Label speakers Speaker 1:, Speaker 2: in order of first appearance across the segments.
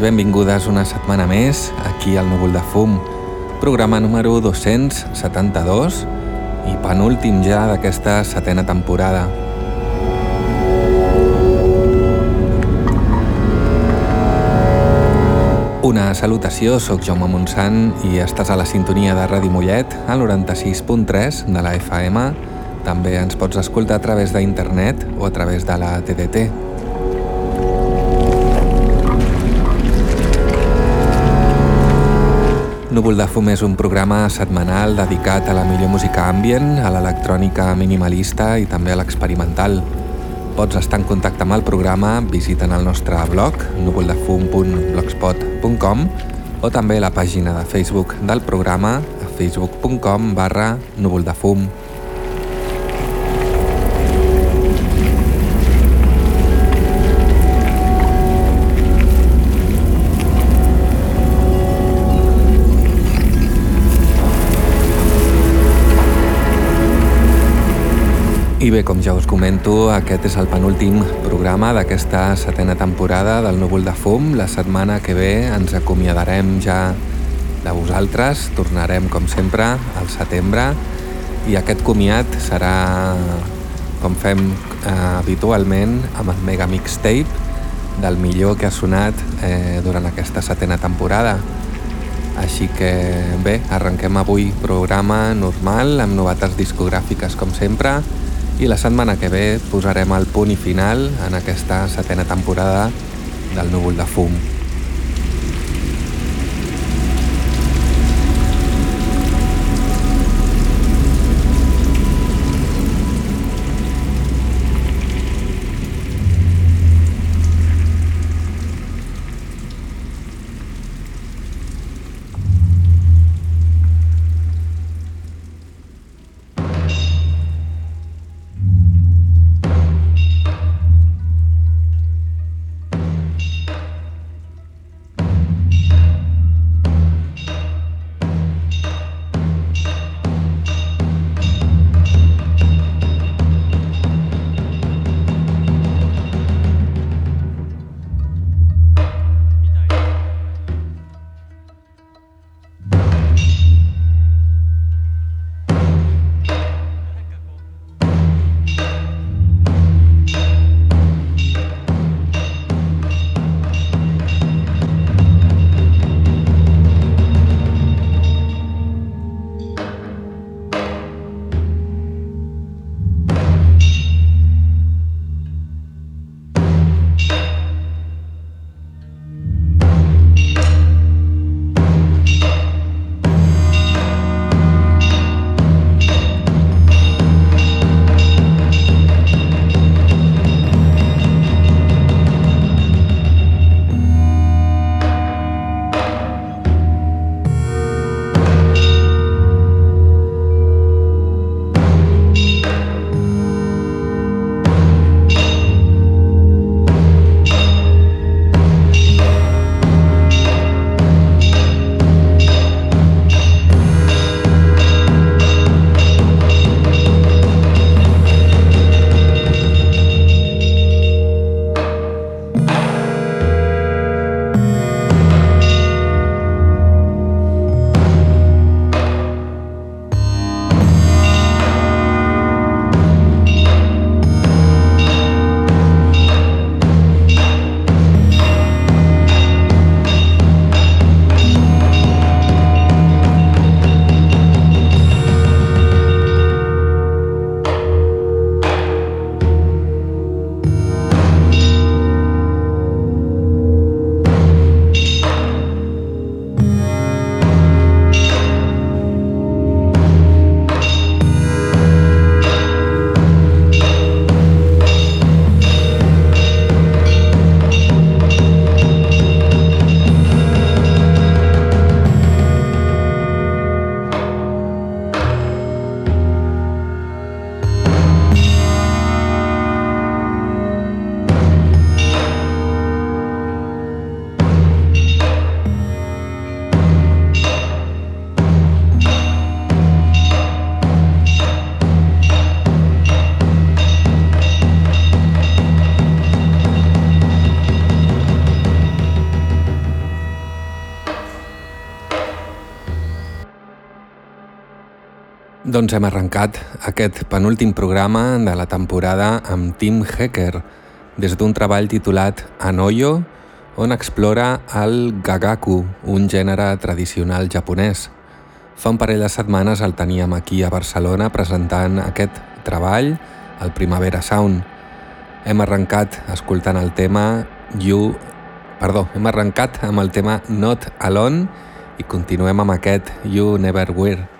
Speaker 1: i benvingudes una setmana més aquí al Núvol de Fum, programa número 272 i penúltim ja d'aquesta setena temporada. Una salutació, sóc Jaume Montsant i estàs a la sintonia de Ràdio Mollet al 96.3 de la FM. També ens pots escoltar a través d'internet o a través de la TDT. Núvol de Fum és un programa setmanal dedicat a la millor música ambient, a l'electrònica minimalista i també a l'experimental. Pots estar en contacte amb el programa visitant el nostre blog núvoldefum.blogspot.com o també la pàgina de Facebook del programa facebook.com barra núvoldefum. I bé, com ja us comento, aquest és el penúltim programa d'aquesta setena temporada del Núvol de Fum. La setmana que ve ens acomiadarem ja de vosaltres, tornarem com sempre al setembre i aquest comiat serà com fem eh, habitualment amb el Mega Mixtape del millor que ha sonat eh, durant aquesta setena temporada. Així que bé, arrenquem avui programa normal amb novetats discogràfiques com sempre i la setmana que ve posarem el punt i final en aquesta setena temporada del Núvol de Fum. Doncs hem arrencat aquest penúltim programa de la temporada amb Tim Hecker, des d'un treball titulat Anoyo, on explora el gagaku, un gènere tradicional japonès. Fa un parell de setmanes el teníem aquí a Barcelona presentant aquest treball, el Primavera Sound. Hem arrencat escoltant el tema You... Perdó, hem arrencat amb el tema Not Alone i continuem amb aquest You Never Were.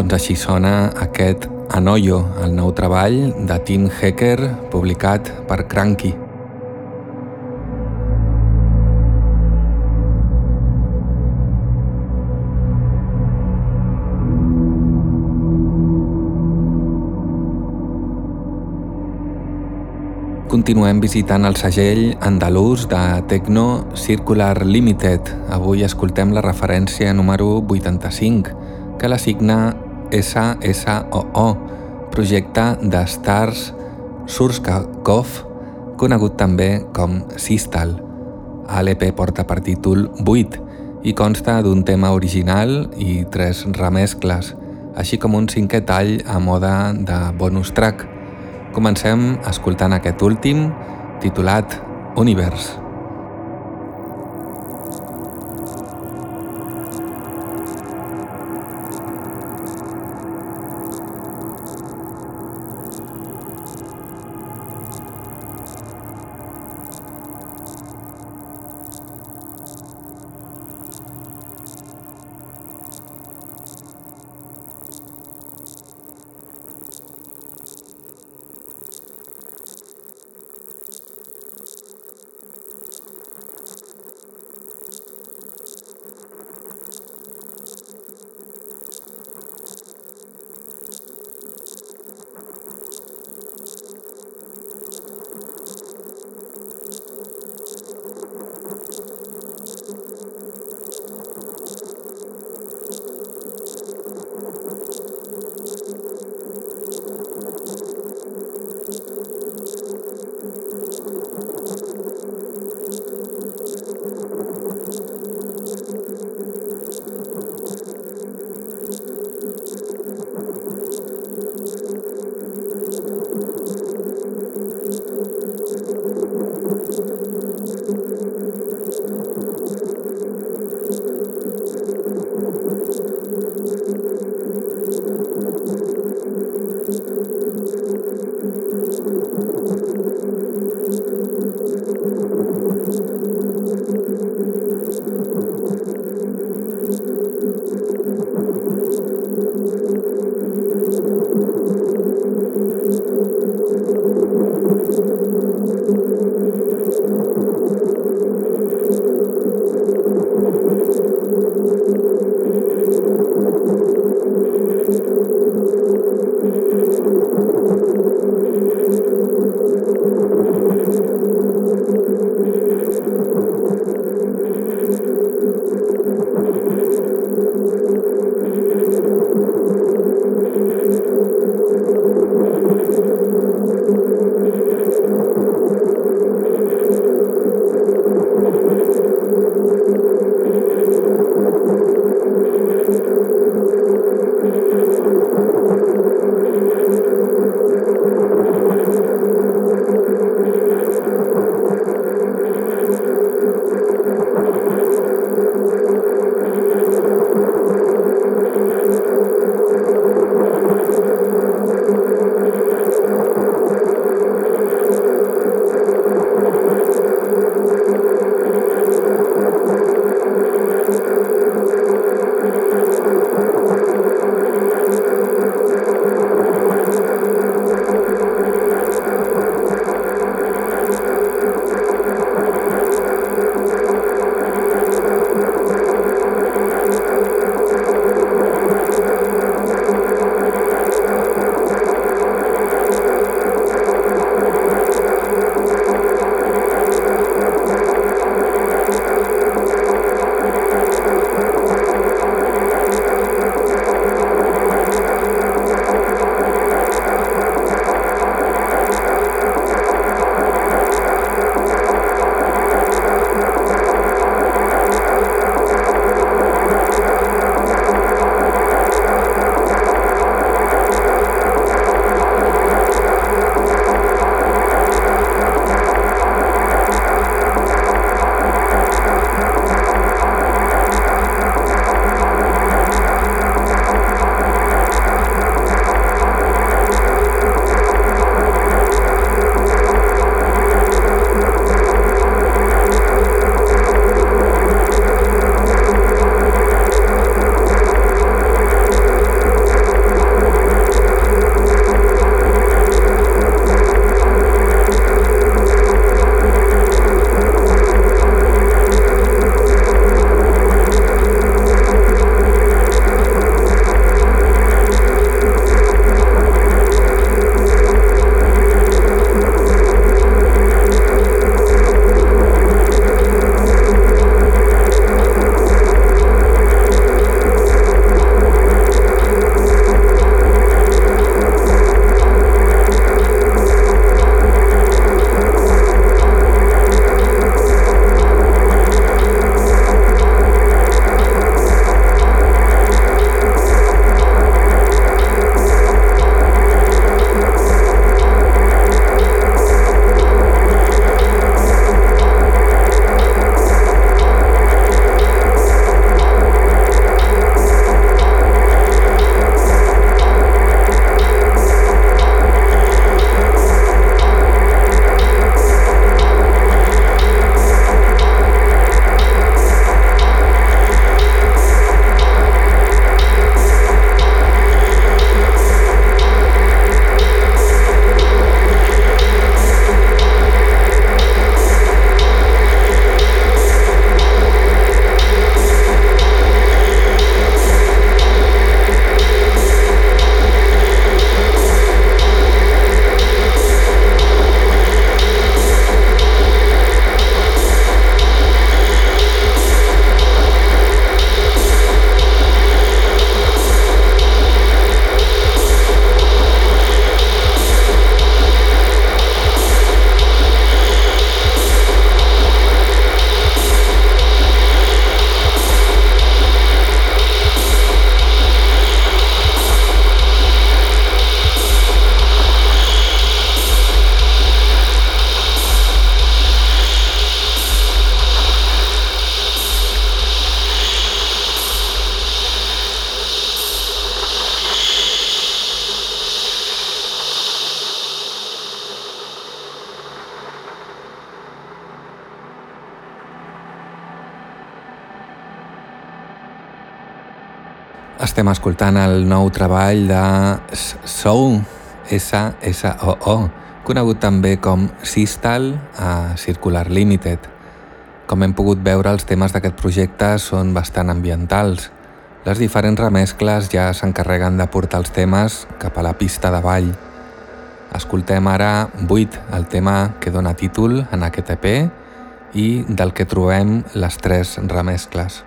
Speaker 1: Doncs així sona aquest Anoyo, el nou treball de Tim Hecker publicat per Cranky. Continuem visitant el segell andalús de Tecno Circular Limited. Avui escoltem la referència número 85, que la signa SSOO, projecte de Stars Surskakov, conegut també com Sistal. L'EP porta per títol 8 i consta d'un tema original i tres remescles, així com un cinquè tall a moda de bonus track. Comencem escoltant aquest últim, titulat Univers. Estem escoltant el nou treball de Sou, S-S-O-O, conegut també com Sistal a Circular Limited. Com hem pogut veure, els temes d'aquest projecte són bastant ambientals. Les diferents remescles ja s'encarreguen de portar els temes cap a la pista de ball. Escoltem ara 8, el tema que dona títol en aquest EP i del que trobem les tres remescles.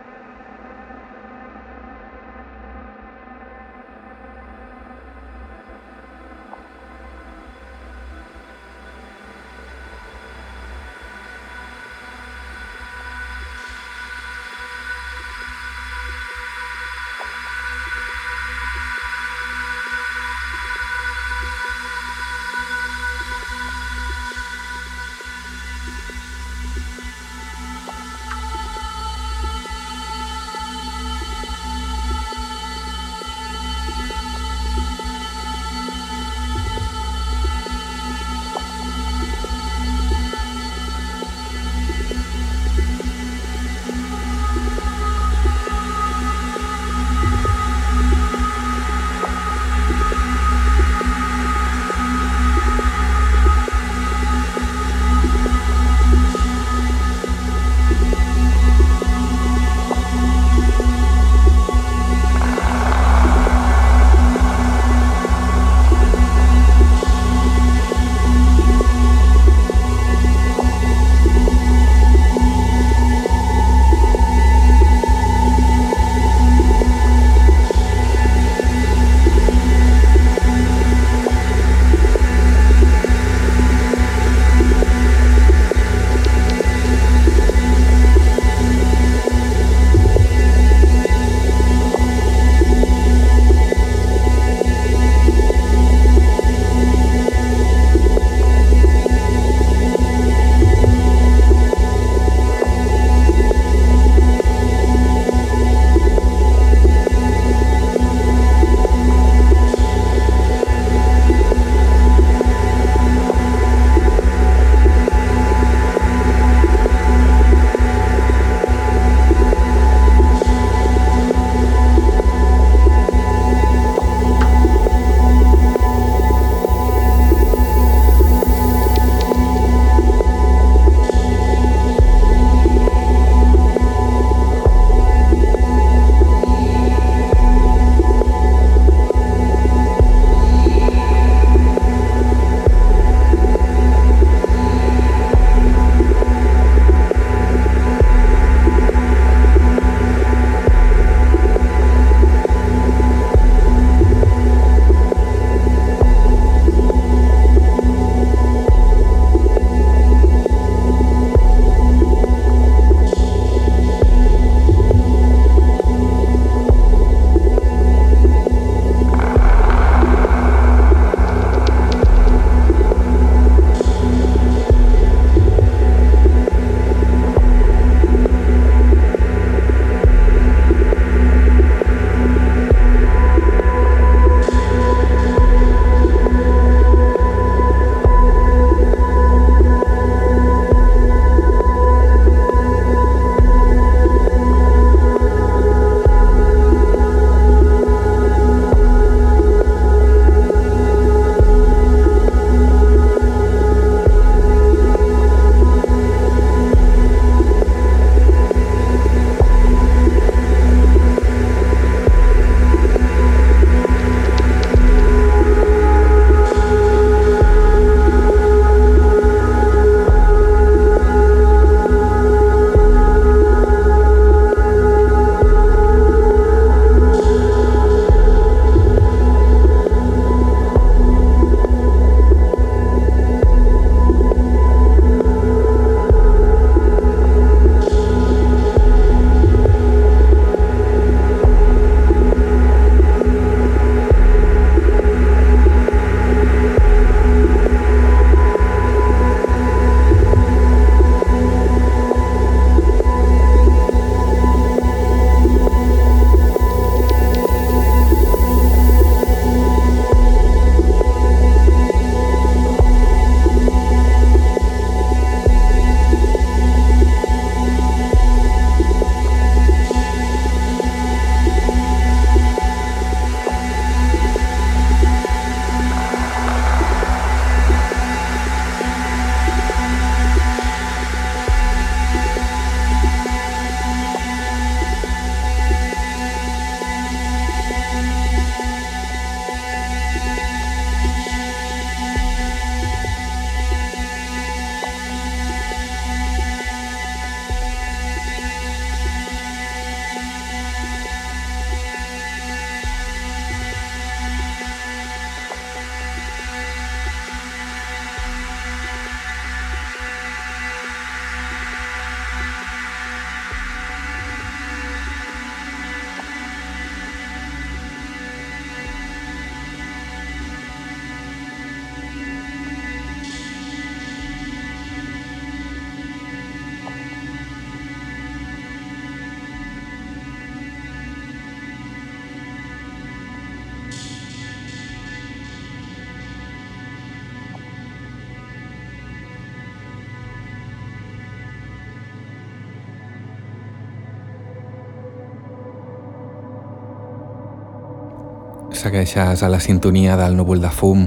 Speaker 1: Segueixes a la sintonia del núvol de fum,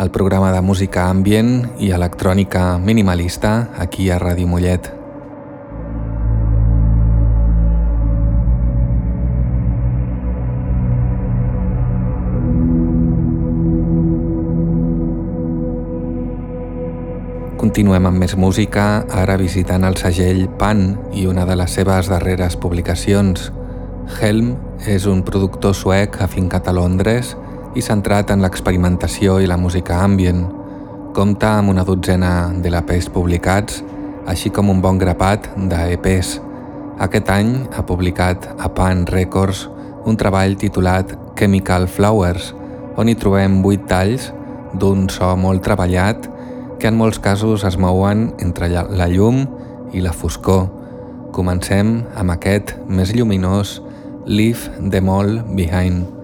Speaker 1: el programa de música ambient i electrònica minimalista aquí a Ràdio Mollet. Continuem amb més música, ara visitant el segell Pan i una de les seves darreres publicacions. Helm és un productor suec afincat a Londres i centrat en l'experimentació i la música ambient. Compta amb una dotzena de l'EPs publicats, així com un bon grapat d'EPs. Aquest any ha publicat a Pan Records un treball titulat Chemical Flowers, on hi trobem vuit talls d'un so molt treballat que en molts casos es mouen entre la llum i la foscor. Comencem amb aquest més lluminós Leave them all behind.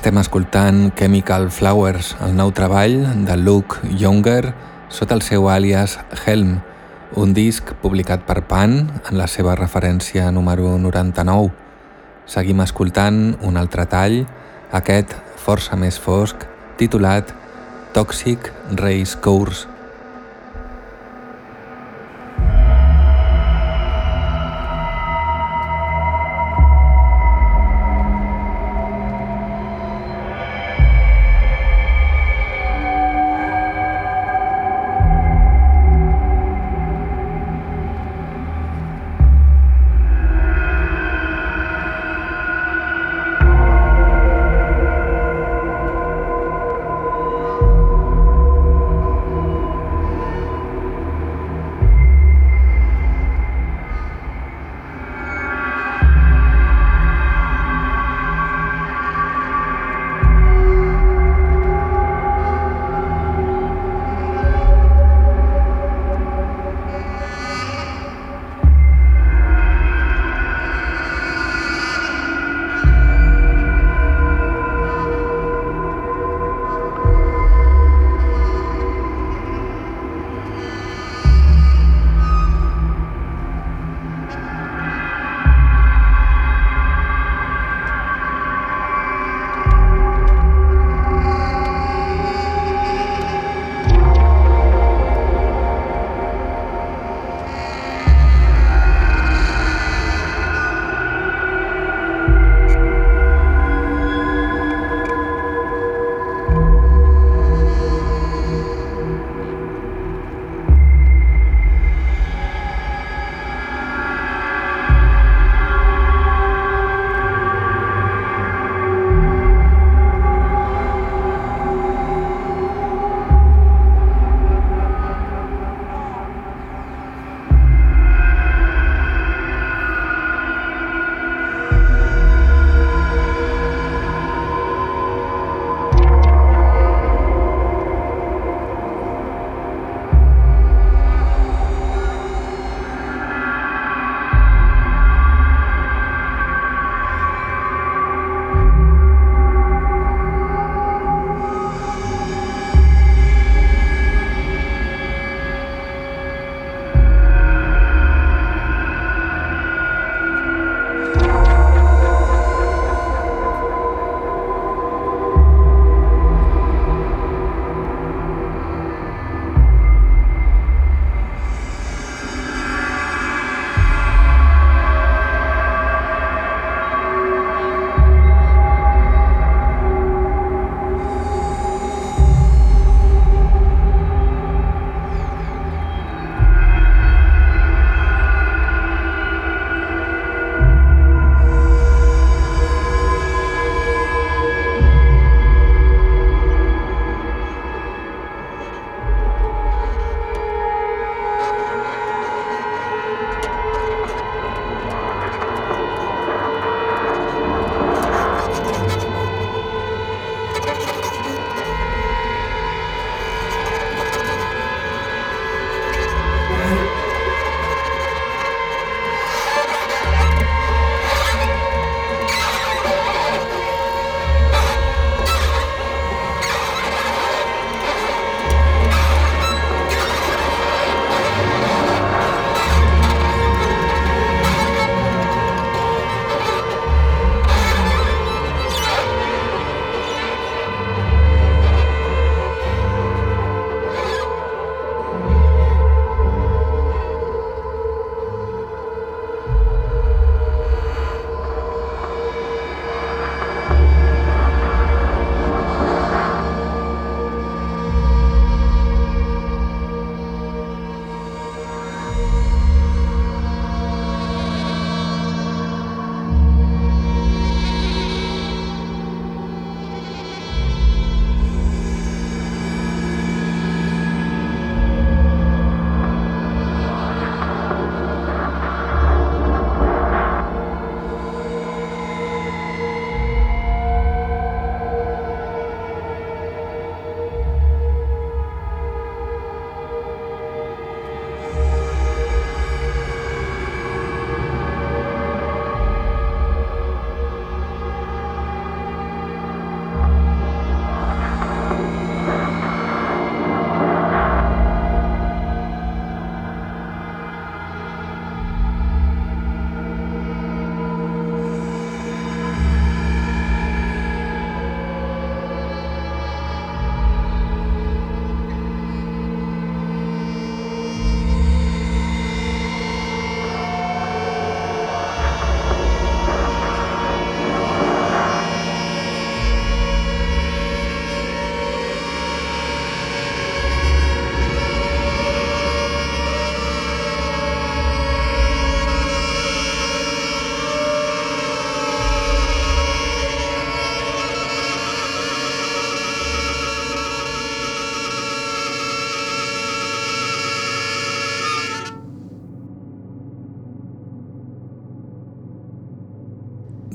Speaker 1: Estem escoltant Chemical Flowers, el nou treball de Luke Younger sota el seu àlies Helm, un disc publicat per Pan en la seva referència número 99. Seguim escoltant un altre tall, aquest força més fosc, titulat Toxic Race Course.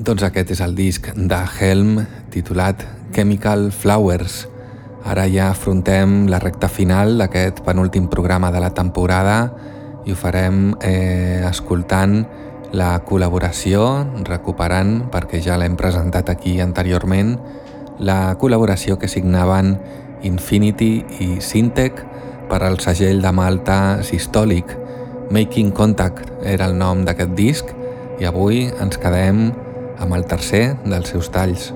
Speaker 1: Doncs aquest és el disc de Helm titulat Chemical Flowers. Ara ja afrontem la recta final d'aquest penúltim programa de la temporada i ho farem eh, escoltant la col·laboració, recuperant, perquè ja l'hem presentat aquí anteriorment, la col·laboració que signaven Infinity i Syntec per al segell de Malta Systolic. Making Contact era el nom d'aquest disc i avui ens quedem amb el tercer dels seus talls.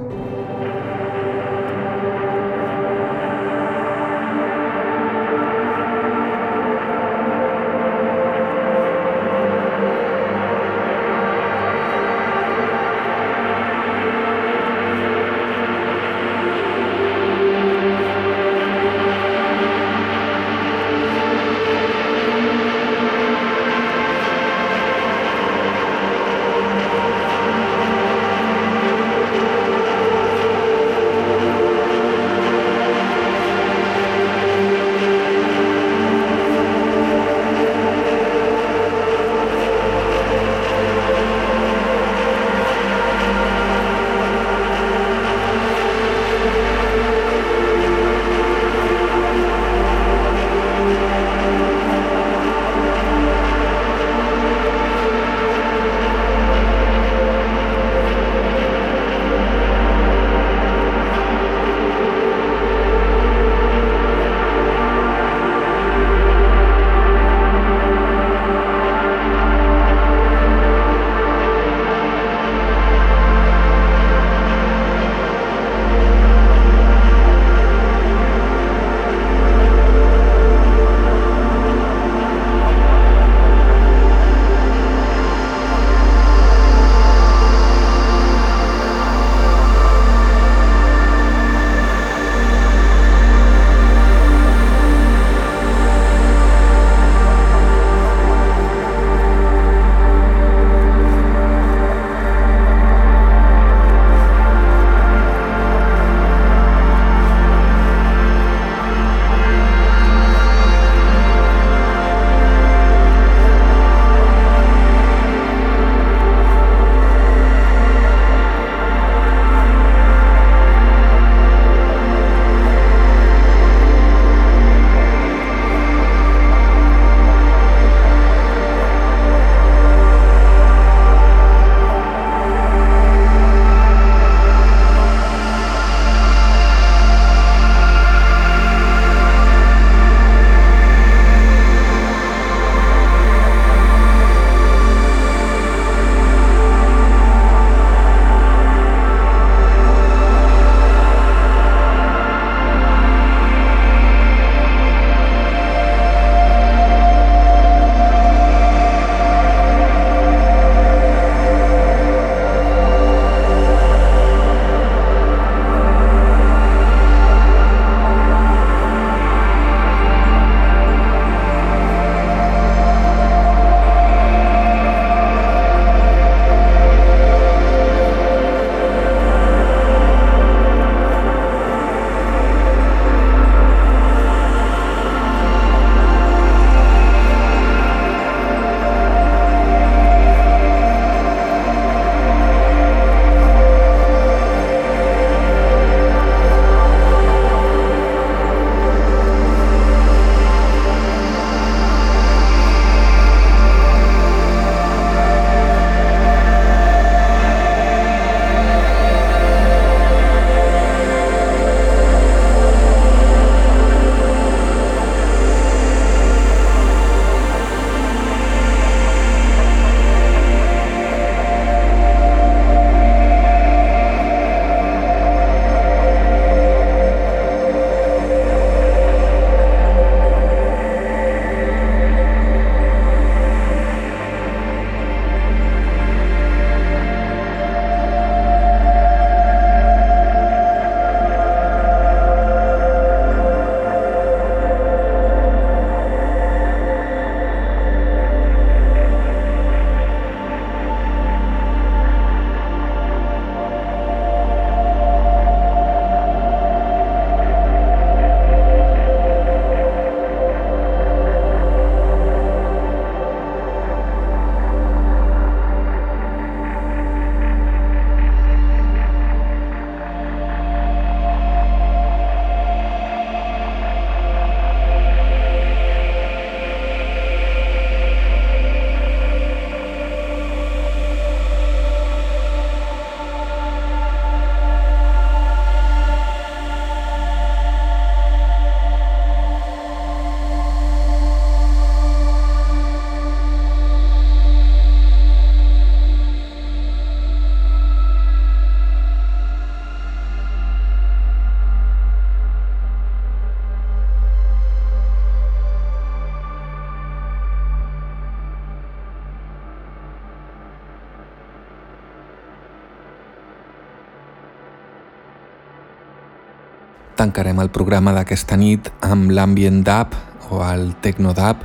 Speaker 1: Tancarem el programa d'aquesta nit amb l'Ambient Dub o el Techno Dub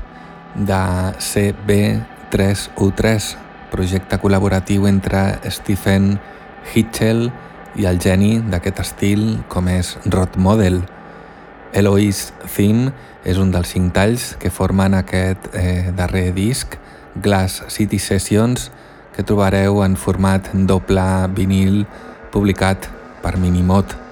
Speaker 1: de CB3U3, projecte col·laboratiu entre Stephen Hitchell i el geni d'aquest estil com és Rod Model. Eloise Theme és un dels cinc talls que formen aquest eh, darrer disc, Glass City Sessions, que trobareu en format doble vinil publicat per Minimot.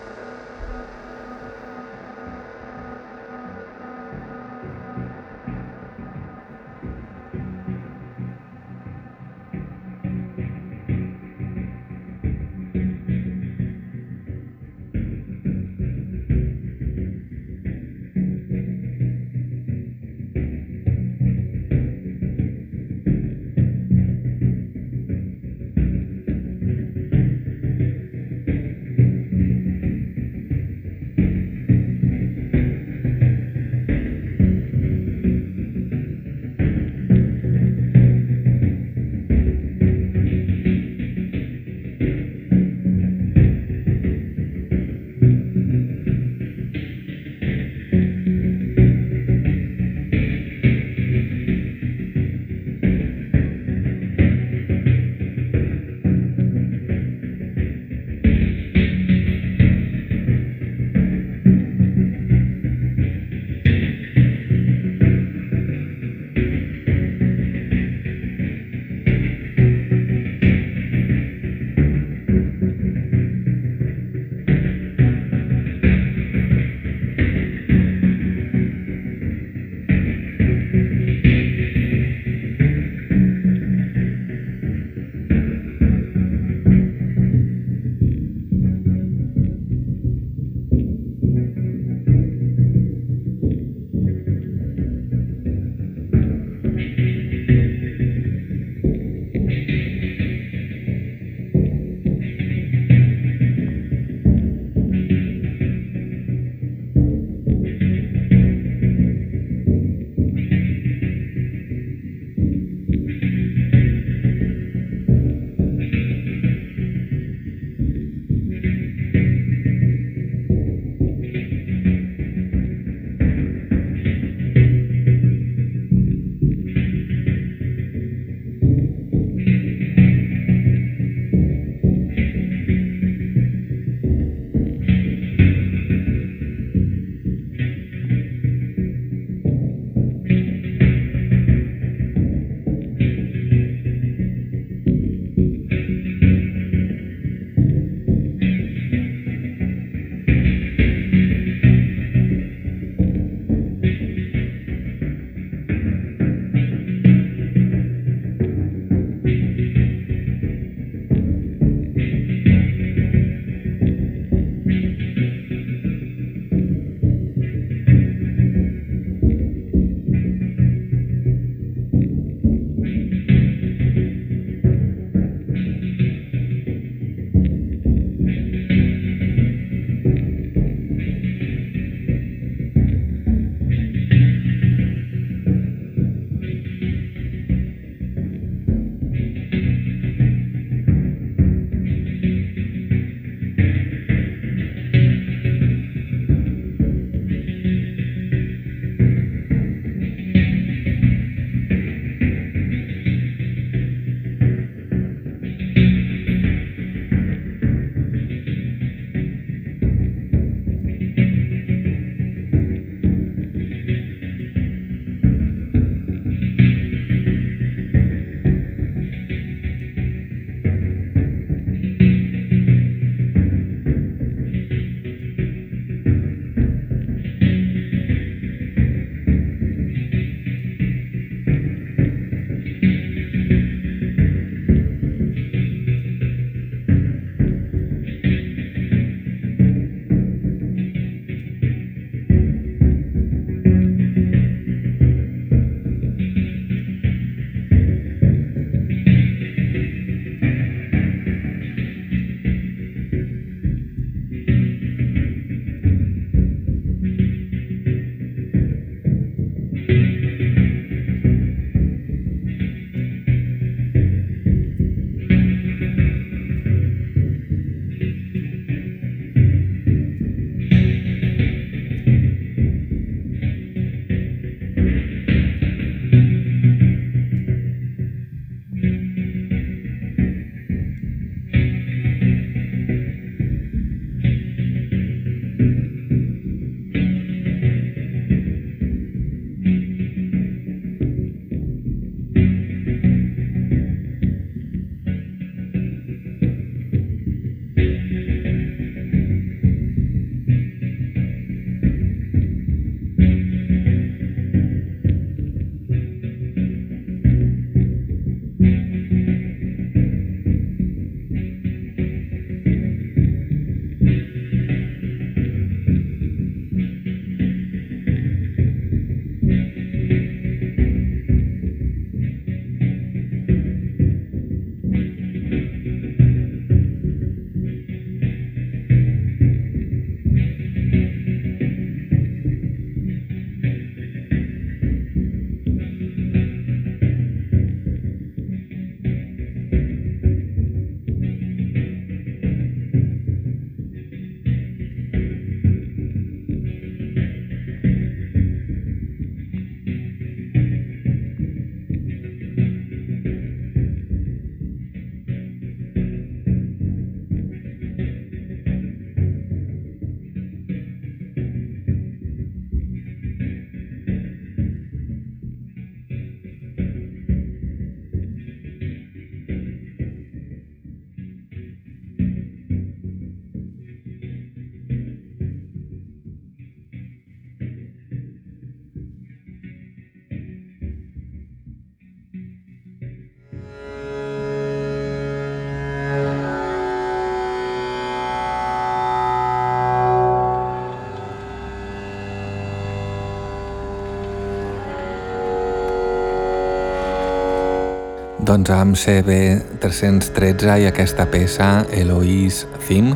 Speaker 1: Doncs amb CB313 i aquesta peça, Eloís Theme,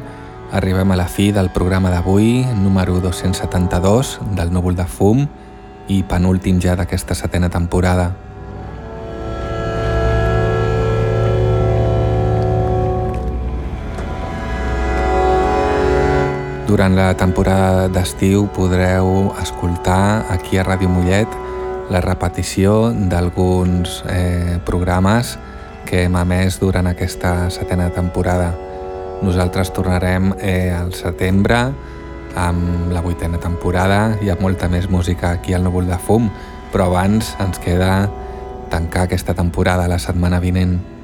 Speaker 1: arribem a la fi del programa d'avui, número 272 del Núvol de Fum i penúltim ja d'aquesta setena temporada. Durant la temporada d'estiu podreu escoltar aquí a Ràdio Mollet la repetició d'alguns eh, programes que hem emès durant aquesta setena temporada. Nosaltres tornarem eh, al setembre amb la vuitena temporada i amb molta més música aquí al Núvol de Fum, però abans ens queda tancar aquesta temporada la setmana vinent.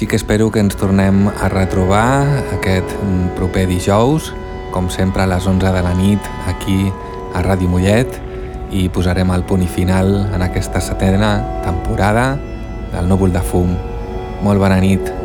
Speaker 1: Així que espero que ens tornem a retrobar aquest proper dijous, com sempre a les 11 de la nit, aquí a Ràdio Mollet, i posarem el punt i final en aquesta setena temporada del Núvol de Fum. Molt bona nit.